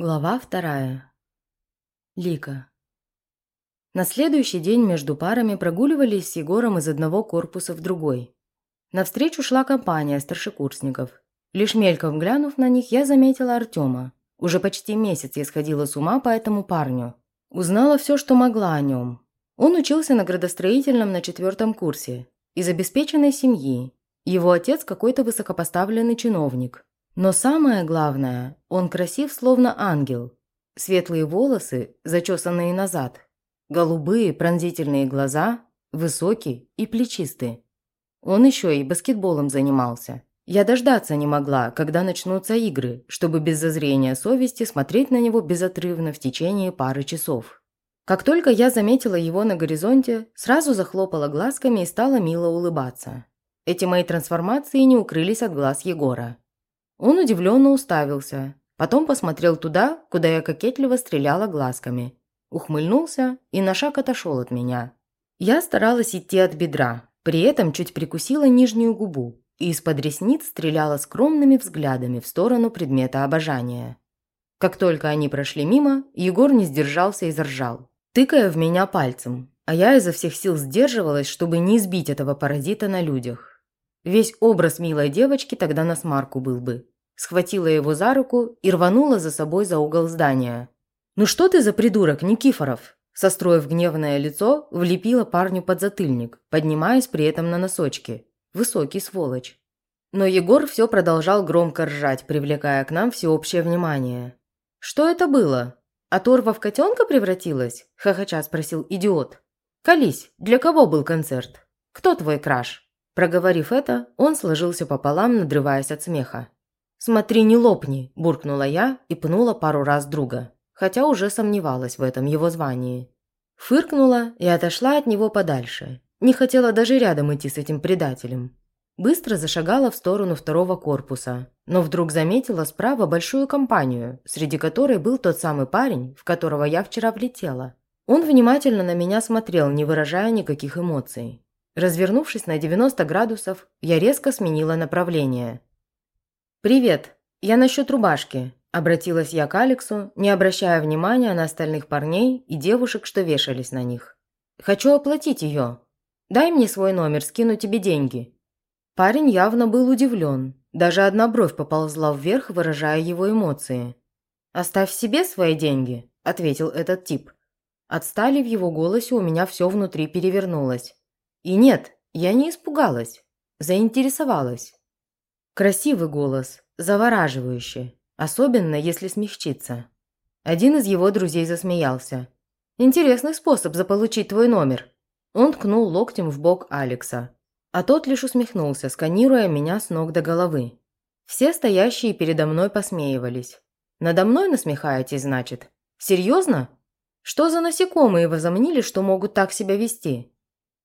Глава вторая. Лика. На следующий день между парами прогуливались с Егором из одного корпуса в другой. Навстречу шла компания старшекурсников. Лишь мельком глянув на них, я заметила Артема. Уже почти месяц я сходила с ума по этому парню. Узнала все, что могла о нем. Он учился на градостроительном на четвертом курсе. Из обеспеченной семьи. Его отец какой-то высокопоставленный чиновник – но самое главное, он красив, словно ангел. Светлые волосы, зачесанные назад, голубые пронзительные глаза, высокий и плечистый. Он еще и баскетболом занимался. Я дождаться не могла, когда начнутся игры, чтобы без зазрения совести смотреть на него безотрывно в течение пары часов. Как только я заметила его на горизонте, сразу захлопала глазками и стала мило улыбаться. Эти мои трансформации не укрылись от глаз Егора. Он удивленно уставился, потом посмотрел туда, куда я кокетливо стреляла глазками. Ухмыльнулся и на шаг отошел от меня. Я старалась идти от бедра, при этом чуть прикусила нижнюю губу и из-под ресниц стреляла скромными взглядами в сторону предмета обожания. Как только они прошли мимо, Егор не сдержался и заржал, тыкая в меня пальцем, а я изо всех сил сдерживалась, чтобы не избить этого паразита на людях. Весь образ милой девочки тогда на смарку был бы. Схватила его за руку и рванула за собой за угол здания. «Ну что ты за придурок, Никифоров?» Состроив гневное лицо, влепила парню под затыльник, поднимаясь при этом на носочки. Высокий сволочь. Но Егор все продолжал громко ржать, привлекая к нам всеобщее внимание. «Что это было? Оторва в котенка превратилась?» – хохоча спросил идиот. «Колись, для кого был концерт? Кто твой краш?» Проговорив это, он сложился пополам, надрываясь от смеха. «Смотри, не лопни!» – буркнула я и пнула пару раз друга, хотя уже сомневалась в этом его звании. Фыркнула и отошла от него подальше. Не хотела даже рядом идти с этим предателем. Быстро зашагала в сторону второго корпуса, но вдруг заметила справа большую компанию, среди которой был тот самый парень, в которого я вчера влетела. Он внимательно на меня смотрел, не выражая никаких эмоций. Развернувшись на 90 градусов, я резко сменила направление. «Привет, я насчет рубашки», – обратилась я к Алексу, не обращая внимания на остальных парней и девушек, что вешались на них. «Хочу оплатить ее. Дай мне свой номер, скину тебе деньги». Парень явно был удивлен. Даже одна бровь поползла вверх, выражая его эмоции. «Оставь себе свои деньги», – ответил этот тип. Отстали в его голосе у меня все внутри перевернулось. И нет, я не испугалась, заинтересовалась. Красивый голос, завораживающий, особенно если смягчиться. Один из его друзей засмеялся. «Интересный способ заполучить твой номер». Он ткнул локтем в бок Алекса, а тот лишь усмехнулся, сканируя меня с ног до головы. Все стоящие передо мной посмеивались. «Надо мной насмехаетесь, значит? Серьезно? Что за насекомые возомнили, что могут так себя вести?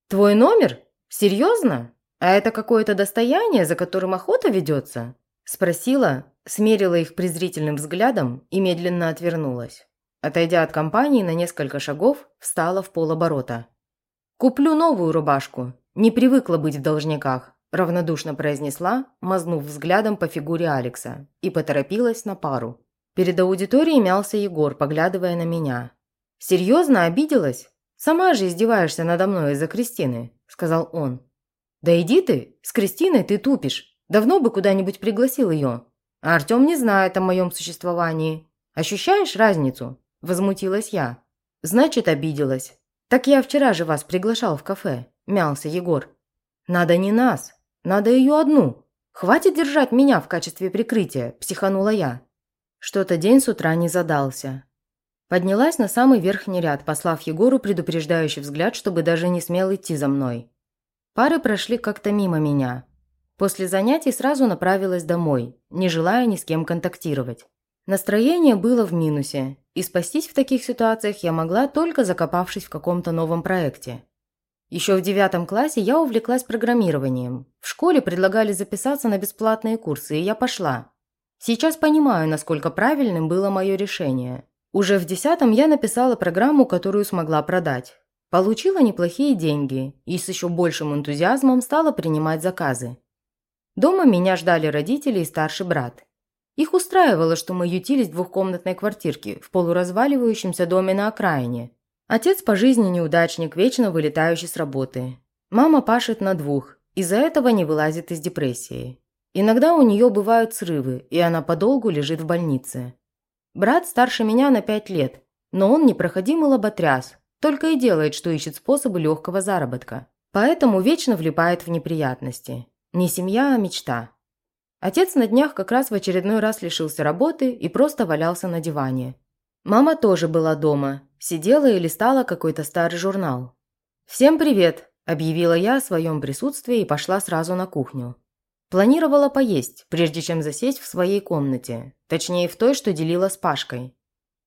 «Твой номер? Серьезно? А это какое-то достояние, за которым охота ведется?» Спросила, смерила их презрительным взглядом и медленно отвернулась. Отойдя от компании на несколько шагов, встала в полоборота. «Куплю новую рубашку. Не привыкла быть в должниках», – равнодушно произнесла, мазнув взглядом по фигуре Алекса, и поторопилась на пару. Перед аудиторией мялся Егор, поглядывая на меня. «Серьезно обиделась? «Сама же издеваешься надо мной из-за Кристины», – сказал он. «Да иди ты, с Кристиной ты тупишь. Давно бы куда-нибудь пригласил ее. А Артем не знает о моем существовании. Ощущаешь разницу?» – возмутилась я. «Значит, обиделась. Так я вчера же вас приглашал в кафе», – мялся Егор. «Надо не нас, надо ее одну. Хватит держать меня в качестве прикрытия», – психанула я. Что-то день с утра не задался. Поднялась на самый верхний ряд, послав Егору предупреждающий взгляд, чтобы даже не смел идти за мной. Пары прошли как-то мимо меня. После занятий сразу направилась домой, не желая ни с кем контактировать. Настроение было в минусе, и спастись в таких ситуациях я могла, только закопавшись в каком-то новом проекте. Еще в девятом классе я увлеклась программированием. В школе предлагали записаться на бесплатные курсы, и я пошла. Сейчас понимаю, насколько правильным было мое решение. Уже в десятом я написала программу, которую смогла продать. Получила неплохие деньги и с еще большим энтузиазмом стала принимать заказы. Дома меня ждали родители и старший брат. Их устраивало, что мы ютились в двухкомнатной квартирке в полуразваливающемся доме на окраине. Отец по жизни неудачник, вечно вылетающий с работы. Мама пашет на двух, из-за этого не вылазит из депрессии. Иногда у нее бывают срывы, и она подолгу лежит в больнице. Брат старше меня на пять лет, но он непроходимый лоботряс, только и делает, что ищет способы легкого заработка. Поэтому вечно влипает в неприятности. Не семья, а мечта. Отец на днях как раз в очередной раз лишился работы и просто валялся на диване. Мама тоже была дома, сидела и листала какой-то старый журнал. «Всем привет!» – объявила я о своем присутствии и пошла сразу на кухню. Планировала поесть, прежде чем засесть в своей комнате, точнее в той, что делила с Пашкой.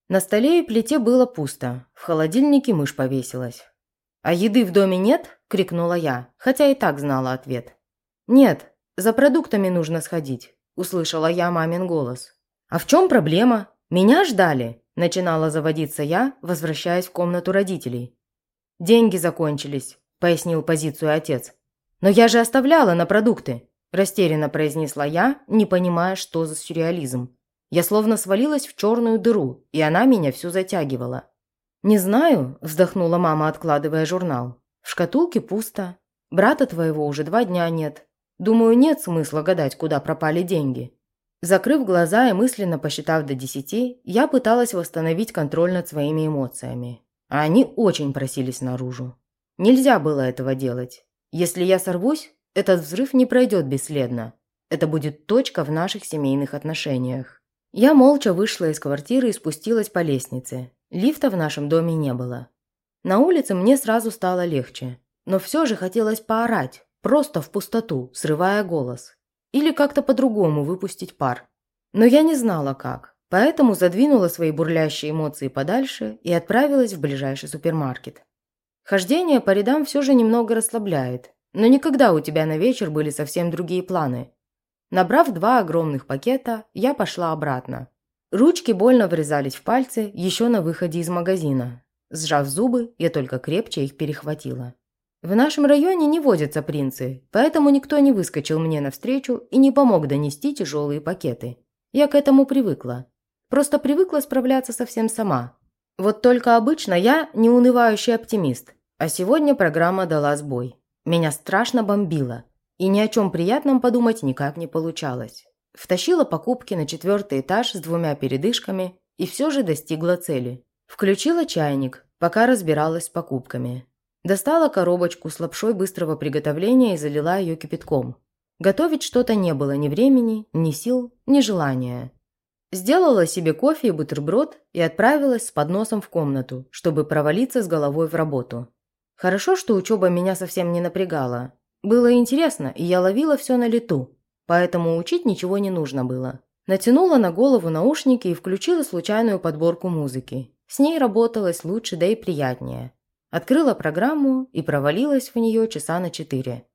На столе и плите было пусто, в холодильнике мышь повесилась. «А еды в доме нет?» – крикнула я, хотя и так знала ответ. «Нет, за продуктами нужно сходить», – услышала я мамин голос. «А в чем проблема? Меня ждали?» – начинала заводиться я, возвращаясь в комнату родителей. «Деньги закончились», – пояснил позицию отец. «Но я же оставляла на продукты», – растерянно произнесла я, не понимая, что за сюрреализм. Я словно свалилась в черную дыру, и она меня всю затягивала. «Не знаю», – вздохнула мама, откладывая журнал. «В шкатулке пусто. Брата твоего уже два дня нет. Думаю, нет смысла гадать, куда пропали деньги». Закрыв глаза и мысленно посчитав до десяти, я пыталась восстановить контроль над своими эмоциями. А они очень просились наружу. Нельзя было этого делать. Если я сорвусь, этот взрыв не пройдет бесследно. Это будет точка в наших семейных отношениях. Я молча вышла из квартиры и спустилась по лестнице. Лифта в нашем доме не было. На улице мне сразу стало легче. Но все же хотелось поорать, просто в пустоту, срывая голос. Или как-то по-другому выпустить пар. Но я не знала как, поэтому задвинула свои бурлящие эмоции подальше и отправилась в ближайший супермаркет. Хождение по рядам все же немного расслабляет, но никогда у тебя на вечер были совсем другие планы. Набрав два огромных пакета, я пошла обратно. Ручки больно врезались в пальцы еще на выходе из магазина. Сжав зубы, я только крепче их перехватила. В нашем районе не водятся принцы, поэтому никто не выскочил мне навстречу и не помог донести тяжелые пакеты. Я к этому привыкла. Просто привыкла справляться совсем сама. Вот только обычно я не унывающий оптимист, а сегодня программа дала сбой. Меня страшно бомбило, и ни о чем приятном подумать никак не получалось. Втащила покупки на четвертый этаж с двумя передышками и все же достигла цели. Включила чайник, пока разбиралась с покупками. Достала коробочку с лапшой быстрого приготовления и залила ее кипятком. Готовить что-то не было ни времени, ни сил, ни желания. Сделала себе кофе и бутерброд и отправилась с подносом в комнату, чтобы провалиться с головой в работу. Хорошо, что учеба меня совсем не напрягала. Было интересно, и я ловила все на лету поэтому учить ничего не нужно было. Натянула на голову наушники и включила случайную подборку музыки. С ней работалось лучше, да и приятнее. Открыла программу и провалилась в нее часа на четыре.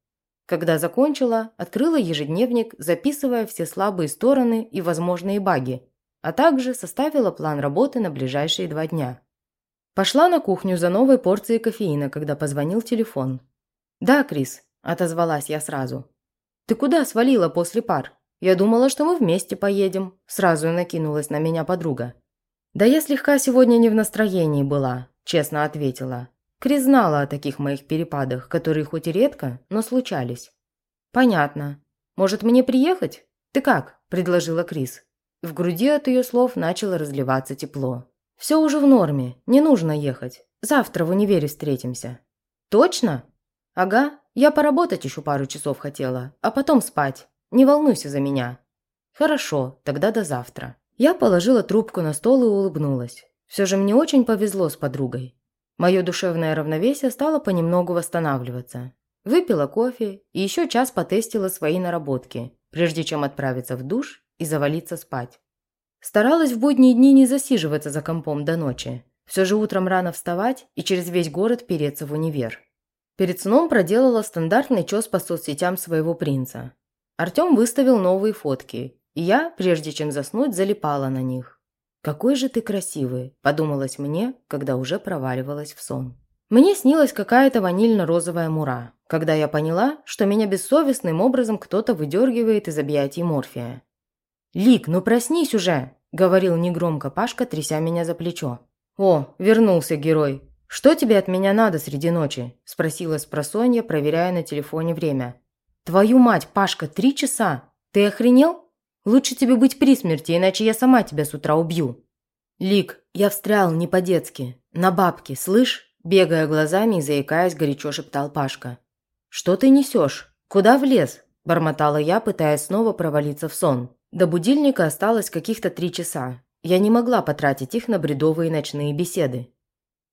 Когда закончила, открыла ежедневник, записывая все слабые стороны и возможные баги, а также составила план работы на ближайшие два дня. Пошла на кухню за новой порцией кофеина, когда позвонил телефон. «Да, Крис», – отозвалась я сразу. «Ты куда свалила после пар? Я думала, что мы вместе поедем», – сразу накинулась на меня подруга. «Да я слегка сегодня не в настроении была», – честно ответила. Крис знала о таких моих перепадах, которые хоть и редко, но случались. «Понятно. Может, мне приехать? Ты как?» – предложила Крис. В груди от ее слов начало разливаться тепло. «Все уже в норме, не нужно ехать. Завтра в универе встретимся». «Точно?» «Ага, я поработать еще пару часов хотела, а потом спать. Не волнуйся за меня». «Хорошо, тогда до завтра». Я положила трубку на стол и улыбнулась. Все же мне очень повезло с подругой. Мое душевное равновесие стало понемногу восстанавливаться. Выпила кофе и еще час потестила свои наработки, прежде чем отправиться в душ и завалиться спать. Старалась в будние дни не засиживаться за компом до ночи. Все же утром рано вставать и через весь город переться в универ. Перед сном проделала стандартный чес по соцсетям своего принца. Артем выставил новые фотки, и я, прежде чем заснуть, залипала на них. «Какой же ты красивый», – подумалось мне, когда уже проваливалась в сон. Мне снилась какая-то ванильно-розовая мура, когда я поняла, что меня бессовестным образом кто-то выдергивает из объятий морфия. «Лик, ну проснись уже!» – говорил негромко Пашка, тряся меня за плечо. «О, вернулся герой! Что тебе от меня надо среди ночи?» – спросила спросонья, проверяя на телефоне время. «Твою мать, Пашка, три часа! Ты охренел? Лучше тебе быть при смерти, иначе я сама тебя с утра убью!» «Лик, я встрял не по-детски. На бабки, слышь?» Бегая глазами и заикаясь, горячо шептал Пашка. «Что ты несешь? Куда влез?» – бормотала я, пытаясь снова провалиться в сон. До будильника осталось каких-то три часа. Я не могла потратить их на бредовые ночные беседы.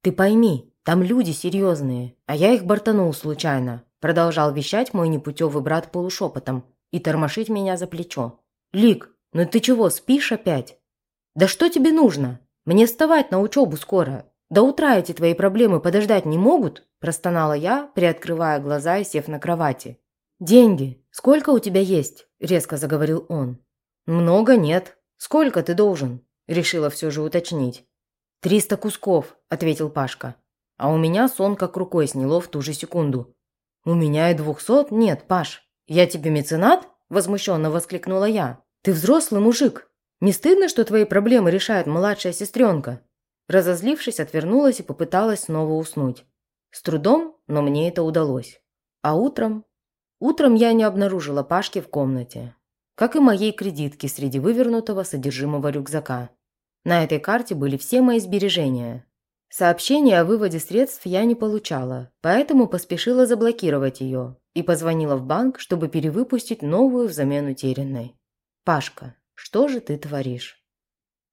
«Ты пойми, там люди серьезные, а я их бортанул случайно», – продолжал вещать мой непутевый брат полушепотом и тормошить меня за плечо. «Лик, ну ты чего, спишь опять?» «Да что тебе нужно? Мне вставать на учебу скоро. До утра эти твои проблемы подождать не могут?» – простонала я, приоткрывая глаза и сев на кровати. «Деньги. Сколько у тебя есть?» – резко заговорил он. «Много нет. Сколько ты должен?» – решила все же уточнить. «Триста кусков», – ответил Пашка. А у меня сон как рукой сняло в ту же секунду. «У меня и двухсот нет, Паш. Я тебе меценат?» – возмущенно воскликнула я. «Ты взрослый мужик. Не стыдно, что твои проблемы решает младшая сестренка?» Разозлившись, отвернулась и попыталась снова уснуть. С трудом, но мне это удалось. А утром? Утром я не обнаружила Пашки в комнате как и моей кредитки среди вывернутого содержимого рюкзака. На этой карте были все мои сбережения. Сообщения о выводе средств я не получала, поэтому поспешила заблокировать ее и позвонила в банк, чтобы перевыпустить новую взамен утерянной. «Пашка, что же ты творишь?»